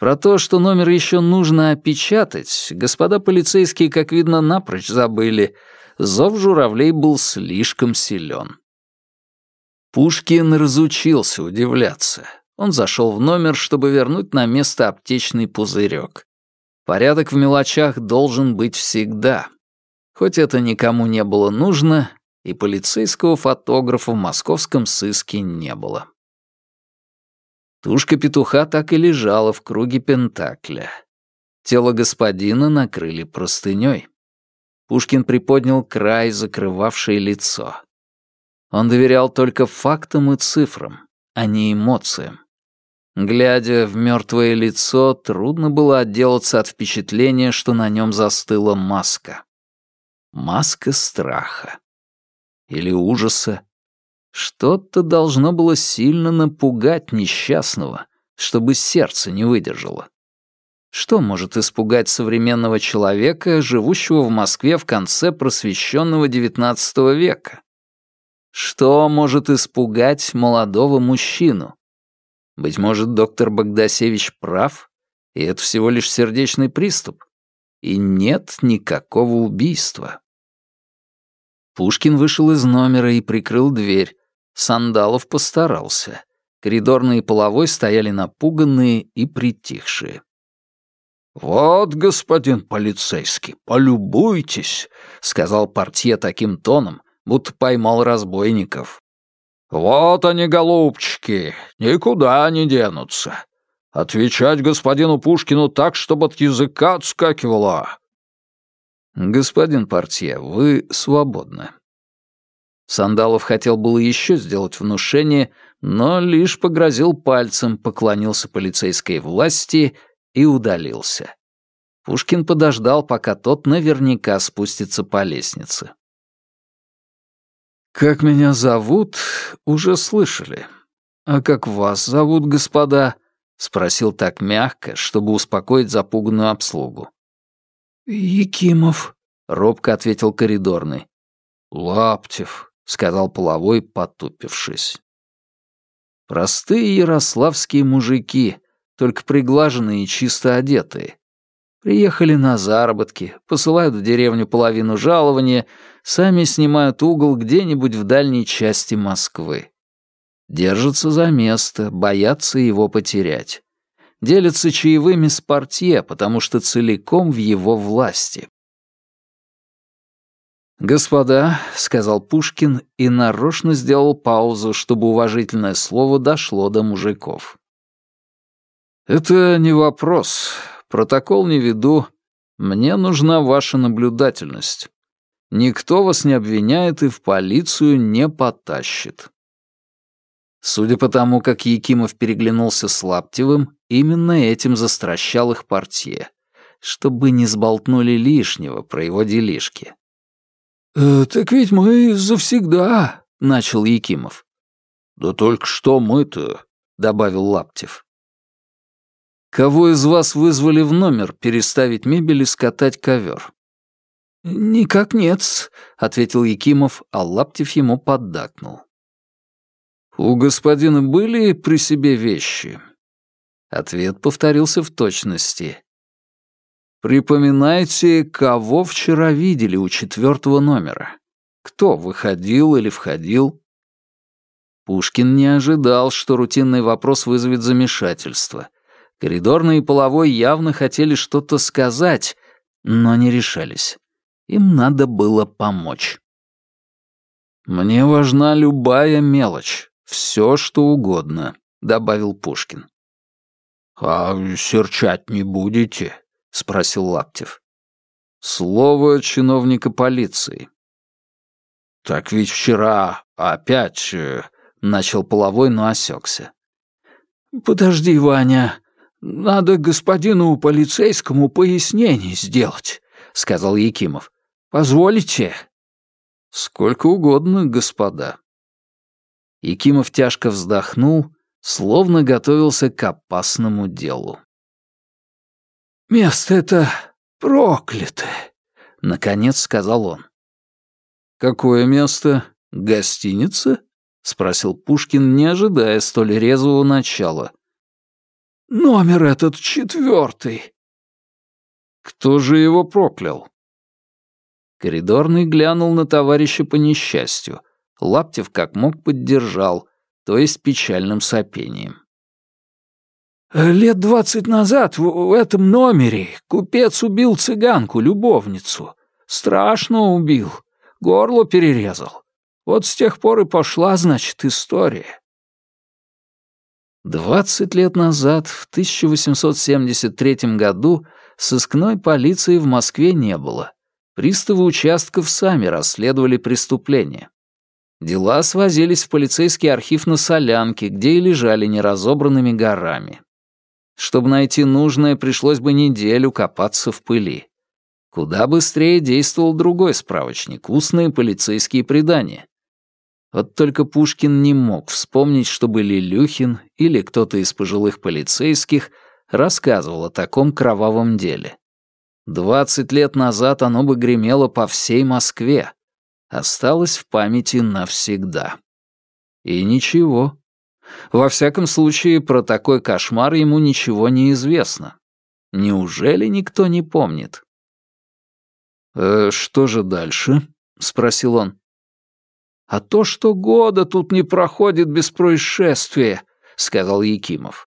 [SPEAKER 1] Про то, что номер еще нужно опечатать, господа полицейские, как видно, напрочь забыли. Зов журавлей был слишком силен. Пушкин разучился удивляться. Он зашел в номер, чтобы вернуть на место аптечный пузырек. Порядок в мелочах должен быть всегда. Хоть это никому не было нужно, и полицейского фотографа в московском сыске не было. Тушка петуха так и лежала в круге пентакля. Тело господина накрыли простыней. Пушкин приподнял край, закрывавший лицо. Он доверял только фактам и цифрам, а не эмоциям. Глядя в мертвое лицо, трудно было отделаться от впечатления, что на нем застыла маска. Маска страха. или ужаса. Что-то должно было сильно напугать несчастного, чтобы сердце не выдержало. Что может испугать современного человека, живущего в Москве в конце просвещенного XIX века? Что может испугать молодого мужчину? Быть может, доктор Богдасевич прав, и это всего лишь сердечный приступ, и нет никакого убийства. Пушкин вышел из номера и прикрыл дверь. Сандалов постарался. Коридорный и половой стояли напуганные и притихшие.
[SPEAKER 3] «Вот, господин полицейский, полюбуйтесь», — сказал портье таким тоном, будто поймал разбойников. «Вот они, голубчики, никуда не денутся. Отвечать господину Пушкину так, чтобы от языка отскакивало».
[SPEAKER 1] «Господин портье, вы свободны». Сандалов хотел было еще сделать внушение, но лишь погрозил пальцем, поклонился полицейской власти и удалился. Пушкин подождал, пока тот наверняка спустится по лестнице. «Как меня зовут, уже слышали. А как вас зовут, господа?» — спросил так мягко, чтобы успокоить запуганную обслугу.
[SPEAKER 2] «Якимов», — робко ответил коридорный.
[SPEAKER 1] «Лаптев», — сказал половой, потупившись. Простые ярославские мужики, только приглаженные и чисто одетые. Приехали на заработки, посылают в деревню половину жалования, сами снимают угол где-нибудь в дальней части Москвы. Держатся за место, боятся его потерять. Делятся чаевыми с портье, потому что целиком в его власти. «Господа», — сказал Пушкин и нарочно сделал паузу, чтобы уважительное слово дошло до мужиков. «Это не вопрос. Протокол не веду. Мне нужна ваша наблюдательность. Никто вас не обвиняет и в полицию не потащит». Судя по тому, как Якимов переглянулся с Лаптевым, именно этим застращал их портье, чтобы не сболтнули лишнего про его делишки.
[SPEAKER 2] «Э, «Так ведь мы завсегда», — начал Якимов.
[SPEAKER 3] «Да только что мы-то», — добавил Лаптев.
[SPEAKER 1] Кого из вас вызвали в номер переставить мебель и скатать ковер?
[SPEAKER 2] «Никак нет», — ответил Якимов, а Лаптев ему поддакнул.
[SPEAKER 1] «У господина были при себе вещи?» Ответ повторился в точности. «Припоминайте, кого вчера видели у четвертого номера? Кто выходил или входил?» Пушкин не ожидал, что рутинный вопрос вызовет замешательство. Коридорный и половой явно хотели что-то сказать, но не решались. Им надо было помочь. «Мне важна любая мелочь, все что угодно», — добавил Пушкин.
[SPEAKER 3] «А серчать не будете?» — спросил Лаптев.
[SPEAKER 1] «Слово чиновника полиции».
[SPEAKER 3] «Так ведь вчера опять...» э, — начал половой, но осекся.
[SPEAKER 2] «Подожди, Ваня», «Надо господину полицейскому пояснение сделать», — сказал Якимов. «Позволите?»
[SPEAKER 1] «Сколько угодно, господа». Якимов тяжко вздохнул, словно готовился к опасному делу.
[SPEAKER 2] «Место это проклятое», —
[SPEAKER 1] наконец сказал он. «Какое место? Гостиница?» — спросил Пушкин, не ожидая столь резвого начала.
[SPEAKER 2] Номер этот четвертый.
[SPEAKER 1] Кто же его проклял? Коридорный глянул на товарища по несчастью. Лаптев как мог поддержал, то есть печальным сопением.
[SPEAKER 2] Лет двадцать назад в, в этом номере купец убил цыганку, любовницу. Страшно убил, горло перерезал. Вот с тех пор и пошла, значит, история.
[SPEAKER 1] Двадцать лет назад, в 1873 году, сыскной полиции в Москве не было. Приставы участков сами расследовали преступления. Дела свозились в полицейский архив на Солянке, где и лежали неразобранными горами. Чтобы найти нужное, пришлось бы неделю копаться в пыли. Куда быстрее действовал другой справочник «Устные полицейские предания». Вот только Пушкин не мог вспомнить, чтобы Лилюхин или кто-то из пожилых полицейских рассказывал о таком кровавом деле. Двадцать лет назад оно бы гремело по всей Москве. Осталось в памяти навсегда. И ничего. Во всяком случае, про такой кошмар ему ничего не известно. Неужели никто не помнит? «Э, «Что же дальше?» — спросил он. «А то, что года тут не проходит без происшествия», — сказал Якимов.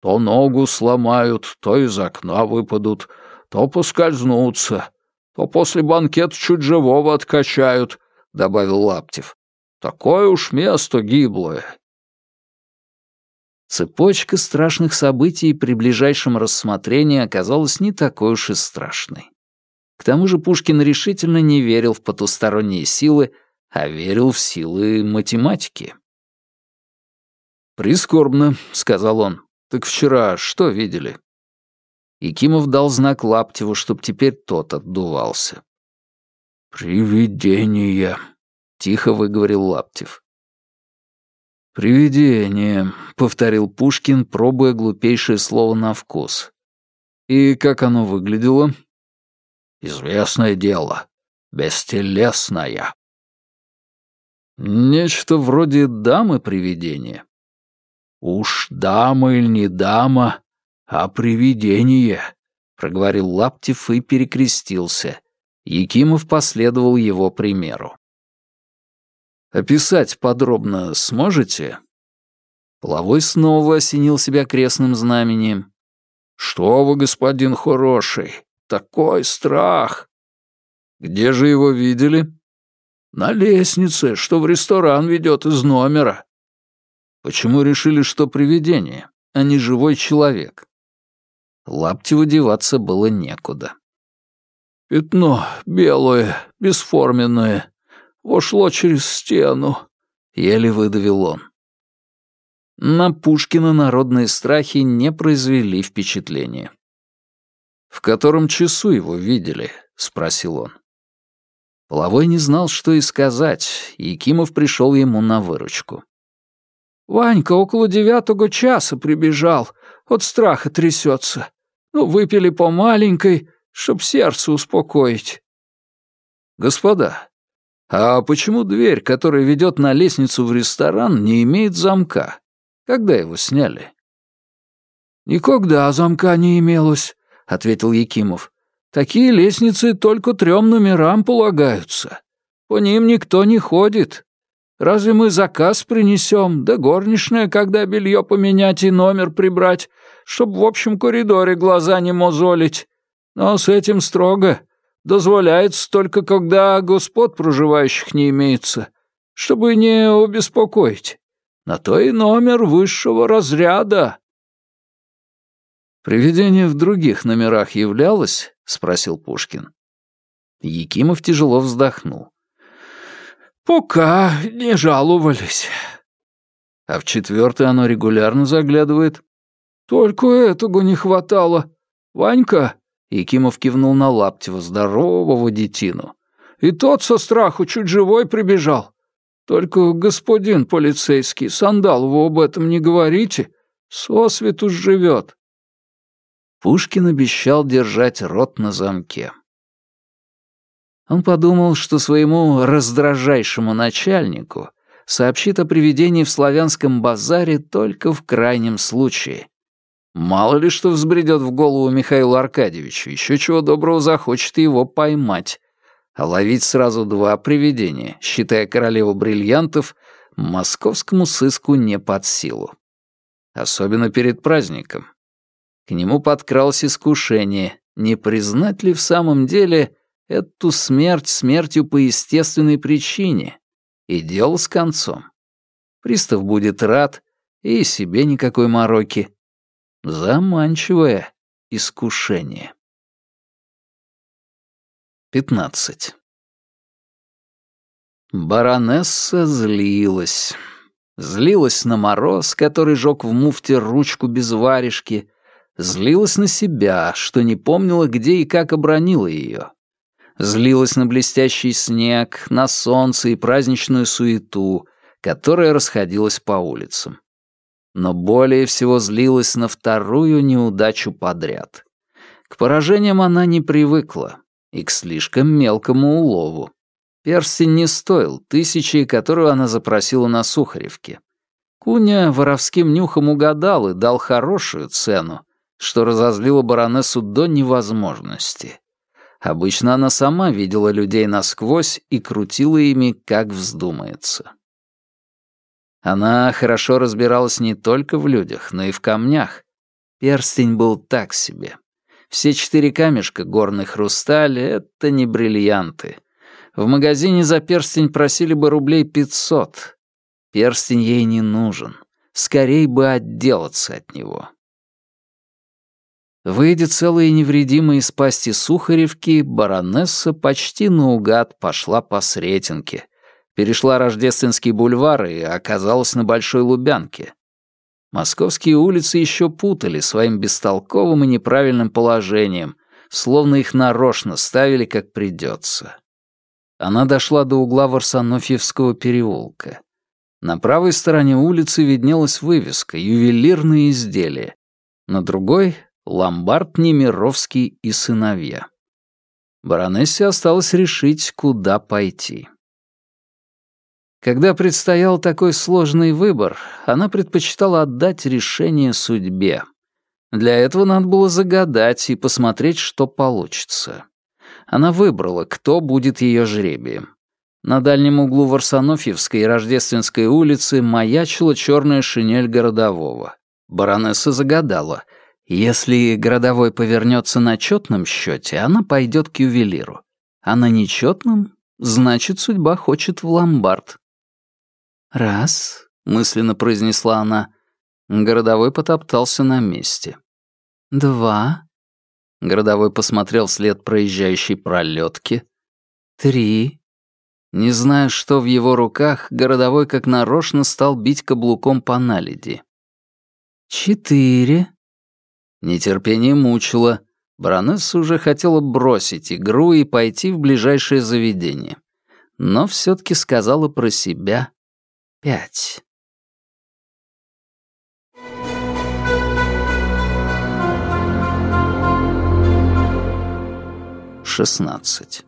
[SPEAKER 1] «То ногу сломают, то из окна выпадут, то поскользнутся, то после банкета чуть живого откачают», — добавил Лаптев. «Такое уж место гиблое». Цепочка страшных событий при ближайшем рассмотрении оказалась не такой уж и страшной. К тому же Пушкин решительно не верил в потусторонние силы, а верил в силы математики. «Прискорбно», — сказал он. «Так вчера что видели?» Якимов дал знак Лаптеву, чтоб теперь тот отдувался. «Привидение», — тихо выговорил Лаптев. «Привидение», — повторил Пушкин, пробуя глупейшее слово на вкус. «И как оно выглядело?» «Известное дело. Бестелесное». «Нечто вроде дамы-привидения». «Уж дама или не дама, а привидение», — проговорил Лаптев и перекрестился. Якимов последовал его примеру. «Описать подробно сможете?» Половой снова осенил себя крестным знамением. «Что вы, господин хороший, такой страх!» «Где же его видели?» «На лестнице, что в ресторан ведет из номера». «Почему решили, что привидение, а не живой человек?» Лаптеву деваться было некуда. «Пятно белое, бесформенное, вошло через стену», — еле выдавил он. На Пушкина народные страхи не произвели впечатления. «В котором часу его видели?» — спросил он. Половой не знал, что и сказать, и Якимов пришел ему на выручку. «Ванька около девятого часа прибежал, от страха трясется. Ну, выпили по маленькой, чтоб сердце успокоить». «Господа, а почему дверь, которая ведет на лестницу в ресторан, не имеет замка? Когда его сняли?» «Никогда замка не имелось», — ответил Якимов. Такие лестницы только трем номерам полагаются. По ним никто не ходит. Разве мы заказ принесем, да горничная, когда белье поменять и номер прибрать, чтоб в общем коридоре глаза не мозолить? Но с этим строго. Дозволяется только, когда господ проживающих не имеется, чтобы не обеспокоить. На то и номер высшего разряда. Привидение в других номерах являлось, — спросил Пушкин. Якимов тяжело вздохнул. «Пока не жаловались». «А в четвертый оно регулярно заглядывает?» «Только этого не хватало. Ванька...» — Якимов кивнул на Лаптева, здорового детину. «И тот со страху чуть живой прибежал. Только, господин полицейский, Сандалову об этом не говорите. Сосвету живет. Пушкин обещал держать рот на замке. Он подумал, что своему раздражайшему начальнику сообщит о привидении в славянском базаре только в крайнем случае. Мало ли что взбредет в голову Михаилу Аркадьевичу, еще чего доброго захочет его поймать. А ловить сразу два привидения, считая королеву бриллиантов, московскому сыску не под силу. Особенно перед праздником. К нему подкралось искушение, не признать ли в самом деле эту смерть смертью по естественной причине. И дело с концом. Пристав будет рад, и себе никакой мороки. Заманчивое искушение. 15. Баронесса злилась. Злилась на мороз, который жёг в муфте ручку без варежки, Злилась на себя, что не помнила, где и как обронила ее. Злилась на блестящий снег, на солнце и праздничную суету, которая расходилась по улицам. Но более всего злилась на вторую неудачу подряд. К поражениям она не привыкла и к слишком мелкому улову. Перстень не стоил тысячи, которую она запросила на Сухаревке. Куня воровским нюхом угадал и дал хорошую цену, что разозлило баронессу до невозможности. Обычно она сама видела людей насквозь и крутила ими, как вздумается. Она хорошо разбиралась не только в людях, но и в камнях. Перстень был так себе. Все четыре камешка горный хрусталь — это не бриллианты. В магазине за перстень просили бы рублей пятьсот. Перстень ей не нужен. Скорей бы отделаться от него. Выйдя целая и невредимая из пасти Сухаревки, баронесса почти наугад пошла по Сретенке, перешла Рождественский бульвар и оказалась на Большой Лубянке. Московские улицы еще путали своим бестолковым и неправильным положением, словно их нарочно ставили как придется. Она дошла до угла Варсонофьевского переулка. На правой стороне улицы виднелась вывеска «Ювелирные изделия», на другой Ломбард Немировский и сыновья. Баронессе осталось решить, куда пойти. Когда предстоял такой сложный выбор, она предпочитала отдать решение судьбе. Для этого надо было загадать и посмотреть, что получится. Она выбрала, кто будет ее жребием. На дальнем углу Варсонофьевской и Рождественской улицы маячила черная шинель городового. Баронесса загадала — если городовой повернется на четном счете, она пойдет к ювелиру. А на нечетном, значит, судьба хочет в ломбард. «Раз», — мысленно произнесла она. Городовой потоптался на месте. «Два». Городовой посмотрел вслед проезжающей пролетки. «Три». Не зная, что в его руках, городовой как нарочно стал бить каблуком по наледи. «Четыре». Нетерпение мучило. Баронесса уже хотела бросить игру и пойти в ближайшее заведение. Но все-таки сказала про себя пять. Шестнадцать.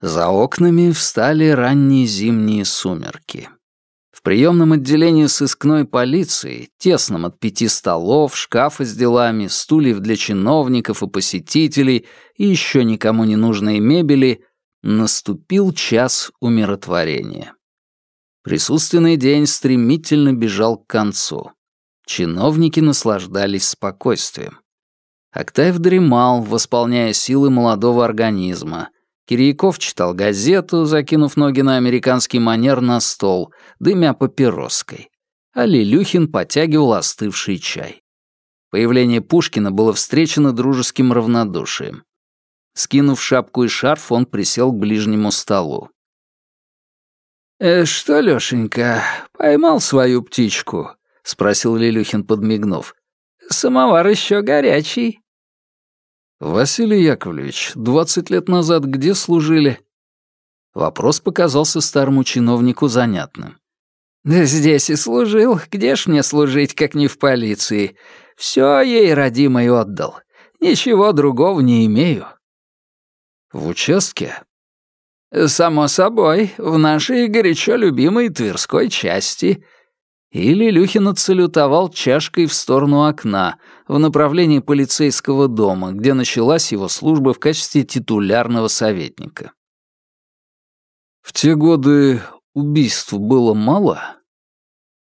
[SPEAKER 1] За окнами встали ранние зимние сумерки приемном отделении сыскной полиции, тесном от пяти столов, шкафа с делами, стульев для чиновников и посетителей и еще никому не нужной мебели, наступил час умиротворения. Присутственный день стремительно бежал к концу. Чиновники наслаждались спокойствием. Октаев дремал, восполняя силы молодого организма, Кирьяков читал газету, закинув ноги на американский манер на стол, дымя папироской. А Лилюхин потягивал остывший чай. Появление Пушкина было встречено дружеским равнодушием. Скинув шапку и шарф, он присел к ближнему столу. «Э, «Что, Лёшенька, поймал свою птичку?» — спросил Лилюхин, подмигнув. «Самовар ещё горячий».
[SPEAKER 3] «Василий Яковлевич, двадцать лет назад где служили?»
[SPEAKER 1] Вопрос показался старому чиновнику занятным.
[SPEAKER 2] «Да здесь и служил. Где ж мне служить, как не в полиции? Все ей, родимой, отдал. Ничего другого не имею».
[SPEAKER 3] «В участке?»
[SPEAKER 2] «Само собой, в нашей горячо любимой Тверской части.
[SPEAKER 1] Или Илюхин отсалютовал чашкой в сторону окна, в направлении полицейского дома, где началась его служба в качестве титулярного советника.
[SPEAKER 3] В те годы убийств было мало.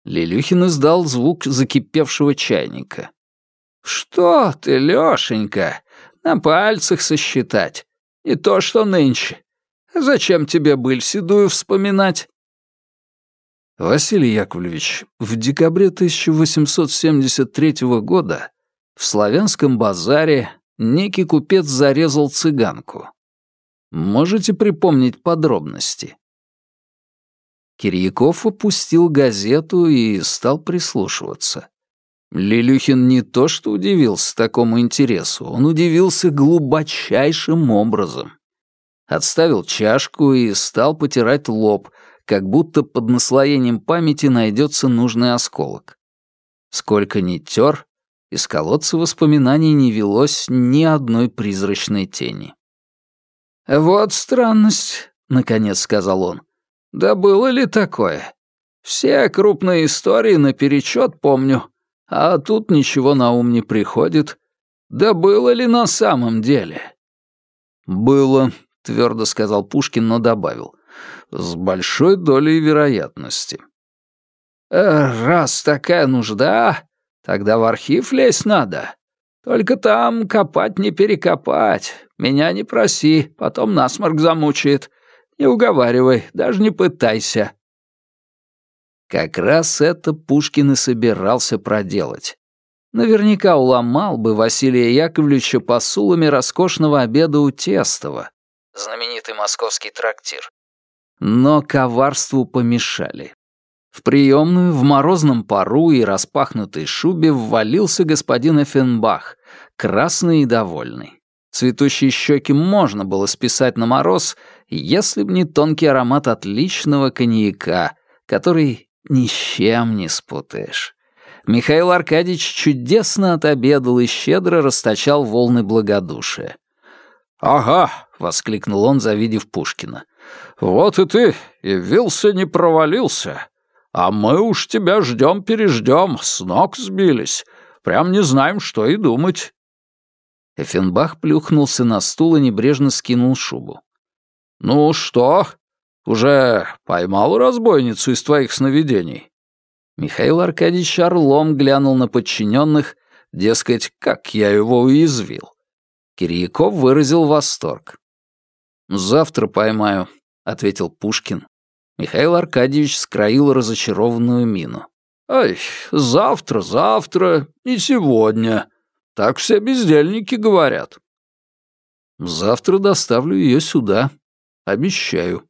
[SPEAKER 1] Лилюхин издал звук закипевшего чайника.
[SPEAKER 2] «Что ты, Лёшенька, на пальцах сосчитать. Не то, что нынче. Зачем тебе быль седую вспоминать?»
[SPEAKER 3] Василий Яковлевич, в декабре 1873 года в Славянском базаре некий купец зарезал цыганку. Можете припомнить подробности?
[SPEAKER 1] Кирьяков опустил газету и стал прислушиваться. Лилюхин не то что удивился такому интересу, он удивился глубочайшим образом. Отставил чашку и стал потирать лоб, как будто под наслоением памяти найдется нужный осколок. Сколько ни тер, из колодца воспоминаний не велось ни одной призрачной тени. «Вот странность», — наконец сказал он. «Да было ли такое? Все крупные истории наперечет помню, а тут ничего на ум не приходит. Да было ли на самом деле?» «Было», — твердо сказал Пушкин, но добавил. «С большой долей вероятности». «Э, «Раз такая нужда, тогда в архив лезть надо. Только там копать не перекопать. Меня не проси, потом насморк замучает. Не уговаривай, даже не пытайся». Как раз это Пушкин и собирался проделать. Наверняка уломал бы Василия Яковлевича посулами роскошного обеда у Тестова. Знаменитый московский трактир. Но коварству помешали. В приемную в морозном пару и распахнутой шубе ввалился господин Эффенбах, красный и довольный. Цветущие щеки можно было списать на мороз, если б не тонкий аромат отличного коньяка, который ни с чем не спутаешь. Михаил Аркадьевич чудесно отобедал и щедро расточал волны благодушия.
[SPEAKER 3] «Ага!»
[SPEAKER 1] — воскликнул он, завидев Пушкина.
[SPEAKER 3] «Вот и ты, явился, не провалился. А мы уж тебя ждем-переждем, с ног сбились. Прям не знаем, что и думать».
[SPEAKER 1] Эффенбах плюхнулся на стул и небрежно скинул шубу.
[SPEAKER 3] «Ну что, уже поймал разбойницу из твоих сновидений?»
[SPEAKER 1] Михаил Аркадьевич орлом глянул на подчиненных, дескать, как я его уязвил. Кирьяков выразил восторг. «Завтра поймаю», — ответил Пушкин. Михаил Аркадьевич скроил разочарованную мину.
[SPEAKER 3] «Ай, завтра, завтра, не сегодня. Так все бездельники говорят».
[SPEAKER 1] «Завтра доставлю ее сюда. Обещаю».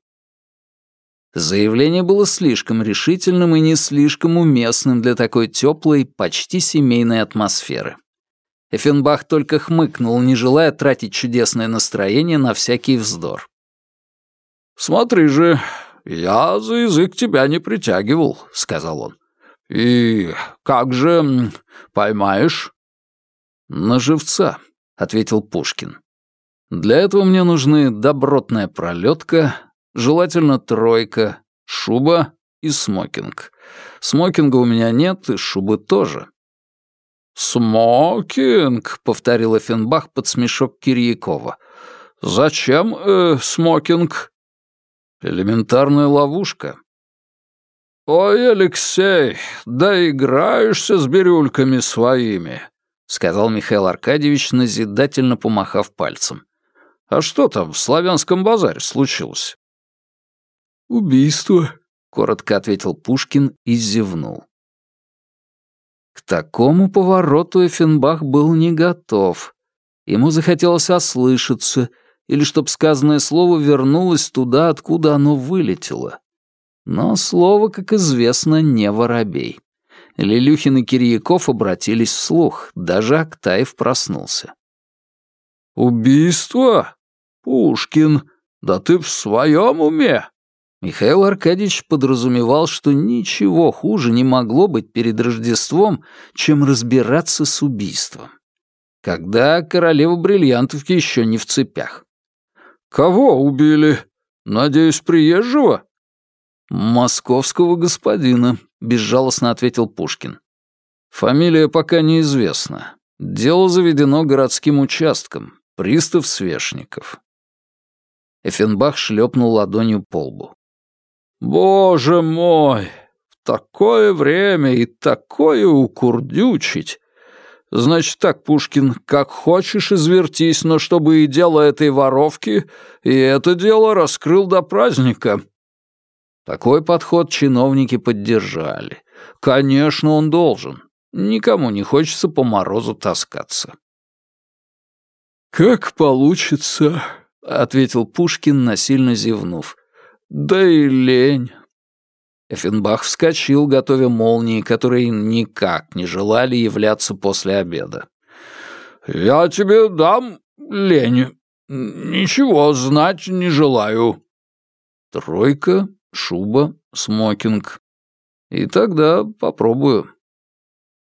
[SPEAKER 1] Заявление было слишком решительным и не слишком уместным для такой теплой, почти семейной атмосферы. Эффенбах только хмыкнул, не желая тратить чудесное настроение на всякий вздор.
[SPEAKER 3] «Смотри же, я за язык тебя не притягивал», — сказал он. «И как же поймаешь?»
[SPEAKER 1] «На живца», — ответил Пушкин. «Для этого мне нужны добротная пролетка, желательно тройка, шуба и смокинг. Смокинга у меня нет, и шубы тоже.
[SPEAKER 3] «Смокинг», — повторил Эффенбах под смешок Кирьякова. «Зачем э, смокинг?»
[SPEAKER 1] «Элементарная ловушка».
[SPEAKER 3] «Ой, Алексей, да играешься с бирюльками своими», —
[SPEAKER 1] сказал Михаил Аркадьевич, назидательно помахав пальцем.
[SPEAKER 3] «А что там в славянском базаре случилось?»
[SPEAKER 1] «Убийство», — коротко ответил Пушкин и зевнул. К такому повороту Эффенбах был не готов. Ему захотелось ослышаться, или чтоб сказанное слово вернулось туда, откуда оно вылетело. Но слово, как известно, не воробей. Лилюхин и Кирьяков обратились вслух, даже Актаев проснулся.
[SPEAKER 3] «Убийство? Пушкин, да ты в своем уме?»
[SPEAKER 1] Михаил Аркадьевич подразумевал, что ничего хуже не могло быть перед Рождеством, чем разбираться с убийством. Когда королева бриллиантовки еще не в цепях.
[SPEAKER 3] «Кого убили? Надеюсь, приезжего?»
[SPEAKER 1] «Московского господина», — безжалостно ответил Пушкин. «Фамилия пока неизвестна. Дело заведено городским участком. Пристав Свешников». Эффенбах шлепнул ладонью по лбу.
[SPEAKER 3] Боже мой, в такое время и такое укурдючить. Значит так, Пушкин, как хочешь извертись, но чтобы и дело этой воровки, и это дело раскрыл до праздника.
[SPEAKER 1] Такой подход чиновники поддержали. Конечно, он должен. Никому не хочется по морозу таскаться.
[SPEAKER 3] «Как получится», — ответил Пушкин, насильно зевнув. Да и лень.
[SPEAKER 1] Эффенбах вскочил, готовя молнии, которые никак не желали являться после обеда. «Я тебе дам, лень. Ничего знать не желаю». Тройка, шуба, смокинг. И тогда попробую.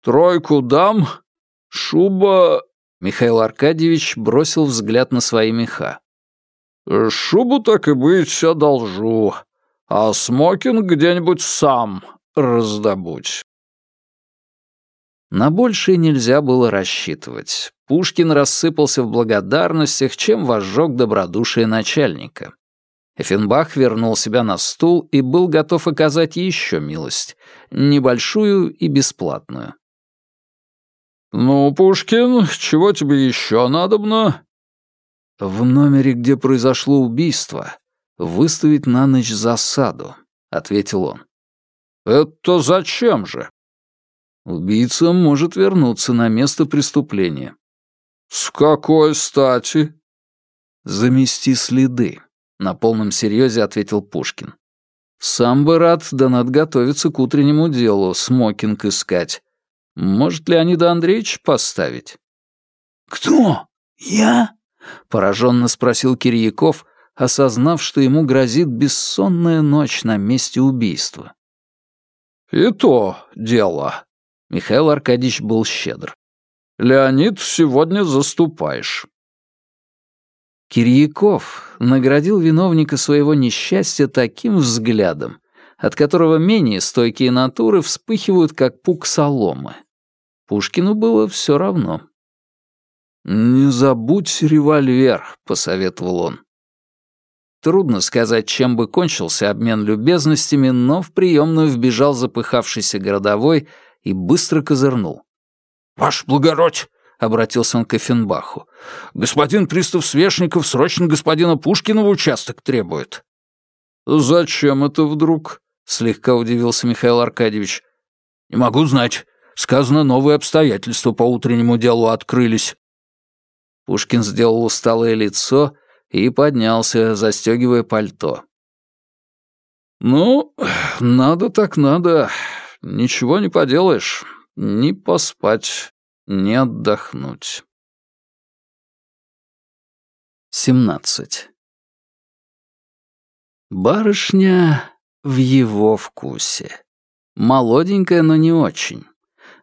[SPEAKER 1] Тройку дам, шуба... Михаил Аркадьевич бросил взгляд на свои меха. «Шубу, так и быть, одолжу, а смокинг где-нибудь сам раздобудь». На большее нельзя было рассчитывать. Пушкин рассыпался в благодарностях, чем возжег добродушие начальника. Эффенбах вернул себя на стул и был готов оказать еще милость, небольшую и бесплатную. «Ну, Пушкин, чего тебе еще надобно?» «В номере, где произошло убийство, выставить на ночь засаду», — ответил он.
[SPEAKER 3] «Это зачем же?»
[SPEAKER 1] «Убийца может вернуться на место преступления».
[SPEAKER 3] «С какой стати?»
[SPEAKER 1] «Замести следы», — на полном серьезе ответил Пушкин. «Сам бы рад, да надо готовиться к утреннему делу, смокинг искать. Может, Леонида Андреевич поставить?»
[SPEAKER 2] «Кто? Я?»
[SPEAKER 1] — пораженно спросил Кирьяков, осознав, что ему грозит бессонная ночь на месте убийства.
[SPEAKER 3] «И то дело», —
[SPEAKER 1] Михаил Аркадьевич был щедр.
[SPEAKER 3] «Леонид, сегодня заступаешь».
[SPEAKER 1] Кирьяков наградил виновника своего несчастья таким взглядом, от которого менее стойкие натуры вспыхивают, как пук соломы. Пушкину было все равно. «Не забудь револьвер», — посоветовал он. Трудно сказать, чем бы кончился обмен любезностями, но в приемную вбежал запыхавшийся городовой и быстро козырнул.
[SPEAKER 3] «Ваш благородь!»
[SPEAKER 1] — обратился он к Эффенбаху.
[SPEAKER 3] «Господин пристав Свешников срочно господина Пушкина в участок требует».
[SPEAKER 1] «Зачем это вдруг?» — слегка удивился Михаил Аркадьевич.
[SPEAKER 3] «Не могу знать. Сказано, новые обстоятельства по утреннему делу открылись».
[SPEAKER 1] Пушкин сделал усталое лицо и поднялся, застегивая пальто. «Ну, надо так надо. Ничего не поделаешь. Ни поспать, ни отдохнуть». 17. Барышня в его вкусе. Молоденькая, но не очень.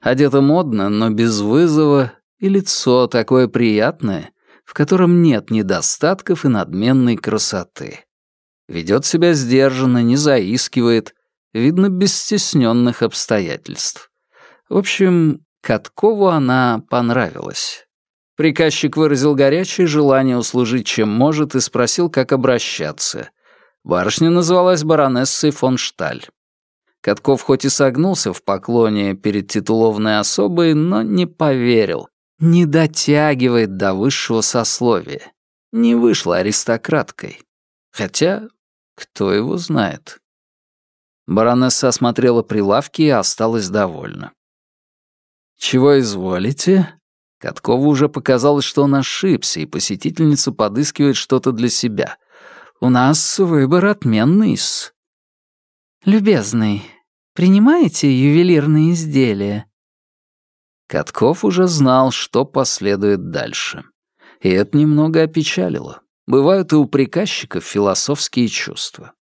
[SPEAKER 1] Одета модно, но без вызова, и лицо такое приятное, в котором нет недостатков и надменной красоты. Ведет себя сдержанно, не заискивает, видно, без стесненных обстоятельств. В общем, Каткову она понравилась. Приказчик выразил горячее желание услужить чем может и спросил, как обращаться. Барышня называлась баронессой фон Шталь. Катков хоть и согнулся в поклоне перед титулованной особой, но не поверил. Не дотягивает до высшего сословия. Не вышла аристократкой. Хотя, кто его знает. Баронесса осмотрела прилавки и осталась довольна. «Чего изволите?» Каткову уже показалось, что он ошибся, и посетительница подыскивает что-то для себя. «У нас выбор отменный -с.
[SPEAKER 2] «Любезный, принимаете ювелирные изделия?»
[SPEAKER 1] Катков уже знал, что последует дальше. И это немного опечалило. Бывают и у приказчиков философские чувства.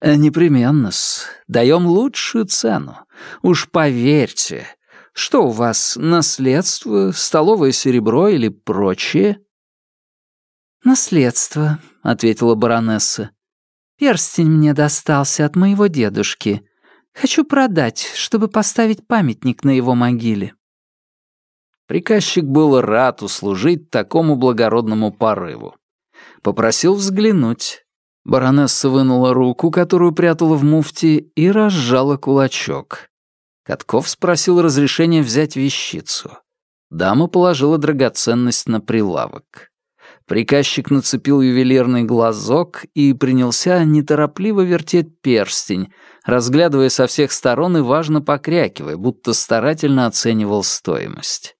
[SPEAKER 1] «Э, «Непременно-с. Даем лучшую цену. Уж поверьте. Что у вас, наследство, столовое серебро или прочее?»
[SPEAKER 2] «Наследство», — ответила баронесса. Перстень мне достался от моего дедушки. Хочу продать, чтобы поставить памятник на его могиле».
[SPEAKER 1] Приказчик был рад услужить такому благородному порыву. Попросил взглянуть. Баронесса вынула руку, которую прятала в муфте, и разжала кулачок. Катков спросил разрешения взять вещицу. Дама положила драгоценность на прилавок. Приказчик нацепил ювелирный глазок и принялся неторопливо вертеть перстень, разглядывая со всех сторон и важно покрякивая, будто старательно оценивал стоимость.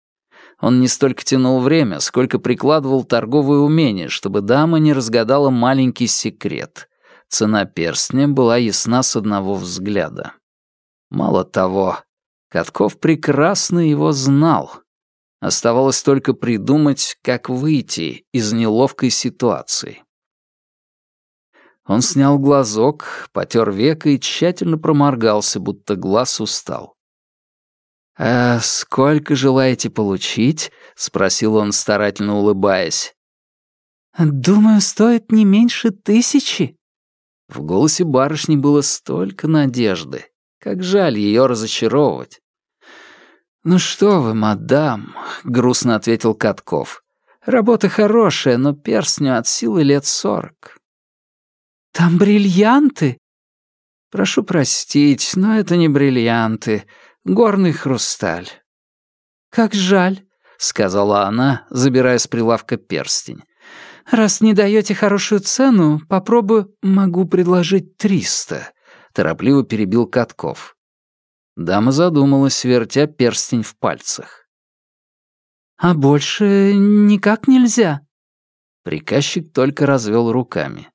[SPEAKER 1] Он не столько тянул время, сколько прикладывал торговое умение, чтобы дама не разгадала маленький секрет. Цена перстня была ясна с одного взгляда. Мало того, Катков прекрасно его знал. Оставалось только придумать, как выйти из неловкой ситуации. Он снял глазок, потер веко и тщательно проморгался, будто глаз устал. «А сколько желаете получить?» — спросил он, старательно улыбаясь.
[SPEAKER 2] «Думаю, стоит не меньше тысячи».
[SPEAKER 1] В голосе барышни было столько надежды. Как жаль ее разочаровывать. «Ну что вы, мадам», — грустно ответил Катков. «Работа хорошая, но перстню от силы лет сорок».
[SPEAKER 2] «Там бриллианты?»
[SPEAKER 1] «Прошу простить, но это не бриллианты. Горный хрусталь».
[SPEAKER 2] «Как жаль», — сказала она, забирая с прилавка перстень. «Раз не даете хорошую цену, попробую, могу предложить триста», — торопливо перебил Катков.
[SPEAKER 1] Дама задумалась, вертя перстень в пальцах.
[SPEAKER 2] «А больше никак нельзя?»
[SPEAKER 1] Приказчик только развел руками.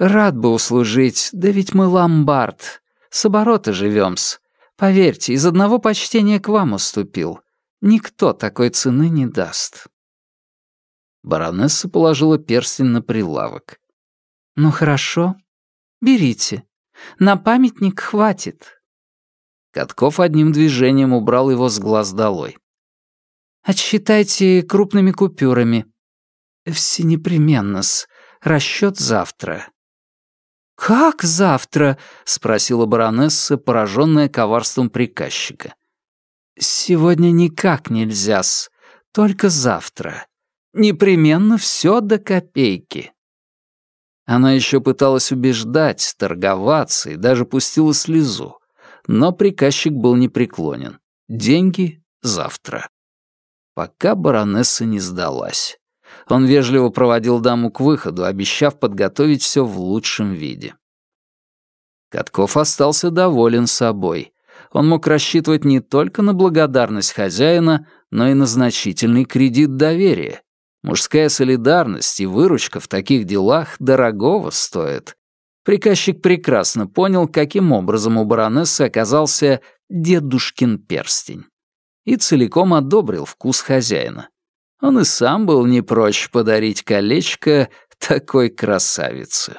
[SPEAKER 2] «Рад бы услужить, да ведь мы ломбард. С оборота живем-с. Поверьте, из одного почтения к вам уступил. Никто такой цены не даст».
[SPEAKER 1] Баронесса положила перстень на прилавок.
[SPEAKER 2] «Ну хорошо, берите. На памятник хватит».
[SPEAKER 1] Катков одним движением убрал его с глаз долой.
[SPEAKER 2] «Отсчитайте крупными купюрами». «Все непременно-с. Расчет завтра. «Как завтра?» — спросила баронесса, пораженная коварством приказчика. «Сегодня никак нельзя-с, только завтра. Непременно все до копейки».
[SPEAKER 1] Она еще пыталась убеждать, торговаться и даже пустила слезу. Но приказчик был непреклонен. Деньги завтра. Пока баронесса не сдалась. Он вежливо проводил даму к выходу, обещав подготовить все в лучшем виде. Катков остался доволен собой. Он мог рассчитывать не только на благодарность хозяина, но и на значительный кредит доверия. Мужская солидарность и выручка в таких делах дорогого стоит. Приказчик прекрасно понял, каким образом у баронессы оказался дедушкин перстень. И целиком одобрил вкус хозяина. Он и сам был не прочь подарить колечко такой красавице.